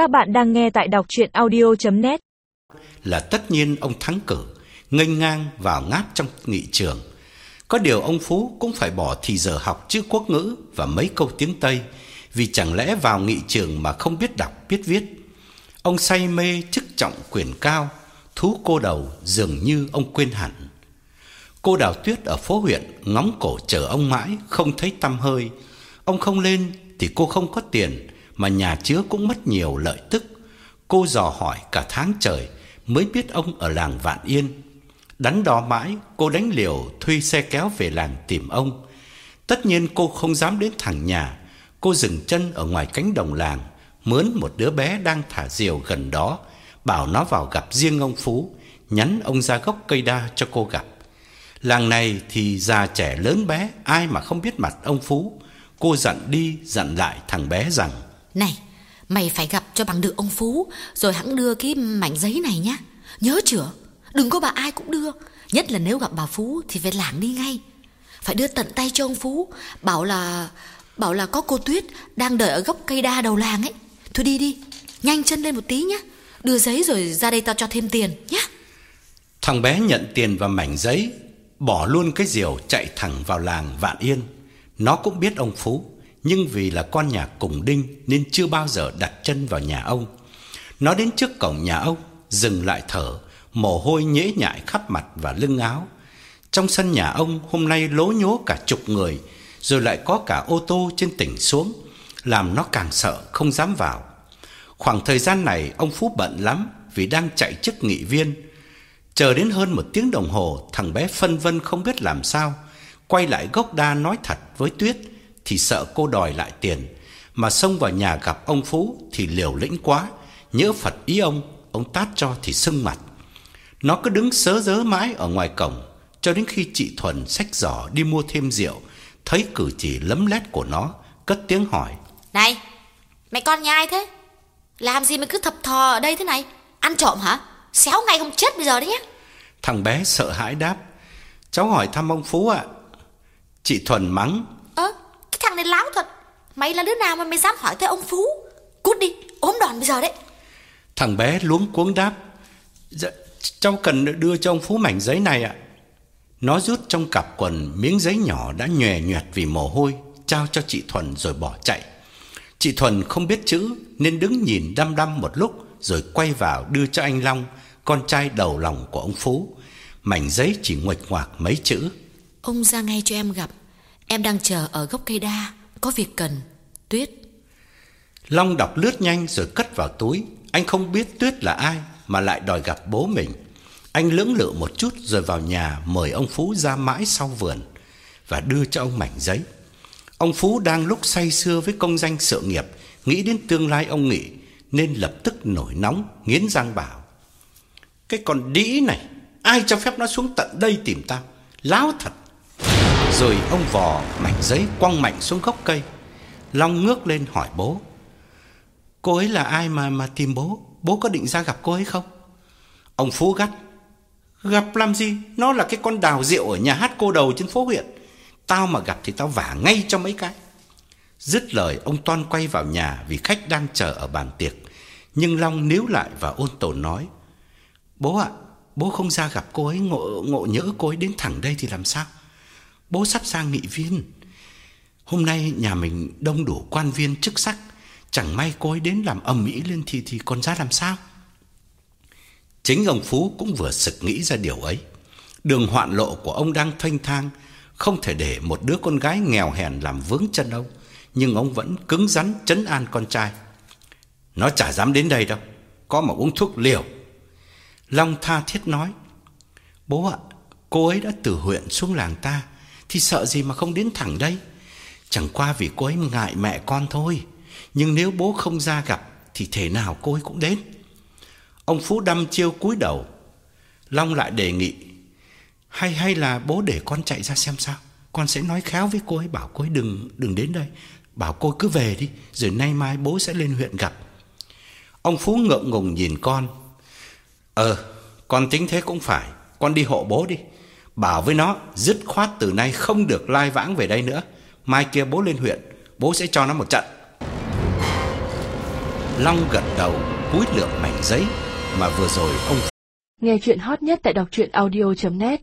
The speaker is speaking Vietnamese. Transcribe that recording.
Các bạn đang nghe tại đọc chuyện audio.net Là tất nhiên ông thắng cử, nghênh ngang vào ngáp trong nghị trường. Có điều ông Phú cũng phải bỏ thì giờ học chữ quốc ngữ và mấy câu tiếng Tây, vì chẳng lẽ vào nghị trường mà không biết đọc biết viết. Ông say mê chức trọng quyền cao, thú cô đầu dường như ông quên hẳn. Cô Đào Tuyết ở phố huyện ngóng cổ chờ ông mãi không thấy tăm hơi. Ông không lên thì cô không có tiền mà nhà chứa cũng mất nhiều lợi tức. Cô dò hỏi cả tháng trời mới biết ông ở làng Vạn Yên. Đắn đo mãi, cô đánh liều thuê xe kéo về làng tìm ông. Tất nhiên cô không dám đến thẳng nhà, cô dừng chân ở ngoài cánh đồng làng, mướn một đứa bé đang thả diều gần đó, bảo nó vào gặp riêng ông Phú, nhắn ông ra gốc cây đa cho cô gặp. Làng này thì già trẻ lớn bé, ai mà không biết mặt ông Phú. Cô dặn đi dặn lại thằng bé rằng này, mày phải gặp cho bằng được ông Phú, rồi hãng đưa cái mảnh giấy này nhá. Nhớ chưa? Đừng có bà ai cũng đưa, nhất là nếu gặp bà Phú thì phải lảng đi ngay. Phải đưa tận tay cho ông Phú, bảo là bảo là có cô Tuyết đang đợi ở gốc cây đa đầu làng ấy. Thôi đi đi, nhanh chân lên một tí nhá. Đưa giấy rồi ra đây tao cho thêm tiền nhá. Thằng bé nhận tiền và mảnh giấy, bỏ luôn cái diều chạy thẳng vào làng Vạn Yên. Nó cũng biết ông Phú, nhưng vì là con nhà cùng đinh nên chưa bao giờ đặt chân vào nhà ông. Nó đến trước cổng nhà ông, dừng lại thở, mồ hôi nhễ nhại khắp mặt và lưng áo. Trong sân nhà ông hôm nay lố nhố cả chục người, rồi lại có cả ô tô trên tỉnh xuống, làm nó càng sợ không dám vào. Khoảng thời gian này ông Phú bận lắm vì đang chạy chức nghị viên. Chờ đến hơn một tiếng đồng hồ, thằng bé phân vân không biết làm sao, quay lại gốc đa nói thật với Tuyết thì sợ cô đòi lại tiền, mà xông vào nhà gặp ông Phú thì liều lĩnh quá, nhớ Phật ý ông, ông tát cho thì sưng mặt. Nó cứ đứng sớ dớ mãi ở ngoài cổng, cho đến khi chị Thuần xách giỏ đi mua thêm rượu, thấy cử chỉ lấm lét của nó, cất tiếng hỏi. Này, mày con nhà ai thế? Làm gì mà cứ thập thò ở đây thế này? Ăn trộm hả? Xéo ngay không chết bây giờ đấy nhá. Thằng bé sợ hãi đáp, cháu hỏi thăm ông Phú ạ. Chị Thuần mắng, Ơ, cái thằng này láo thật. Mày là đứa nào mà mày dám hỏi tới ông Phú? Cút đi, ốm đòn bây giờ đấy. Thằng bé luống cuống đáp Dạ cháu cần đưa cho ông Phú mảnh giấy này ạ Nó rút trong cặp quần miếng giấy nhỏ đã nhòe nhoẹt vì mồ hôi Trao cho chị Thuần rồi bỏ chạy Chị Thuần không biết chữ Nên đứng nhìn đăm đăm một lúc Rồi quay vào đưa cho anh Long Con trai đầu lòng của ông Phú Mảnh giấy chỉ nguệch ngoạc mấy chữ Ông ra ngay cho em gặp. Em đang chờ ở gốc cây đa, có việc cần. Tuyết. Long đọc lướt nhanh rồi cất vào túi. Anh không biết Tuyết là ai mà lại đòi gặp bố mình. Anh lưỡng lự một chút rồi vào nhà mời ông Phú ra mãi sau vườn và đưa cho ông mảnh giấy. Ông Phú đang lúc say sưa với công danh sự nghiệp, nghĩ đến tương lai ông Nghị nên lập tức nổi nóng, nghiến răng bảo: "Cái con đĩ này, ai cho phép nó xuống tận đây tìm tao? Láo thật." Rồi ông vò mảnh giấy quăng mạnh xuống gốc cây. Long ngước lên hỏi bố: Cô ấy là ai mà mà tìm bố? Bố có định ra gặp cô ấy không? Ông Phú gắt. Gặp làm gì? Nó là cái con đào rượu ở nhà hát cô đầu trên phố huyện. Tao mà gặp thì tao vả ngay cho mấy cái. Dứt lời ông Toan quay vào nhà vì khách đang chờ ở bàn tiệc. Nhưng Long níu lại và ôn tồn nói. Bố ạ, bố không ra gặp cô ấy ngộ, ngộ nhỡ cô ấy đến thẳng đây thì làm sao? Bố sắp sang nghị viên. Hôm nay nhà mình đông đủ quan viên chức sắc Chẳng may cô ấy đến làm ầm ĩ lên thì thì còn ra làm sao? Chính ông Phú cũng vừa sực nghĩ ra điều ấy. Đường hoạn lộ của ông đang thanh thang, không thể để một đứa con gái nghèo hèn làm vướng chân ông, nhưng ông vẫn cứng rắn trấn an con trai. Nó chả dám đến đây đâu, có mà uống thuốc liều. Long tha thiết nói: "Bố ạ, cô ấy đã từ huyện xuống làng ta thì sợ gì mà không đến thẳng đây? Chẳng qua vì cô ấy ngại mẹ con thôi." Nhưng nếu bố không ra gặp, Thì thể nào cô ấy cũng đến. Ông Phú đăm chiêu cúi đầu. Long lại đề nghị, Hay hay là bố để con chạy ra xem sao? Con sẽ nói khéo với cô ấy, Bảo cô ấy đừng đừng đến đây. Bảo cô ấy cứ về đi, Rồi nay mai bố sẽ lên huyện gặp. Ông Phú ngượng ngùng nhìn con. Ờ Con tính thế cũng phải. Con đi hộ bố đi. Bảo với nó, dứt khoát từ nay không được lai vãng về đây nữa. Mai kia bố lên huyện, Bố sẽ cho nó một trận. Long gật đầu, cúi lượm mảnh giấy mà vừa rồi ông Nghe chuyện hot nhất tại đọc truyện audio.net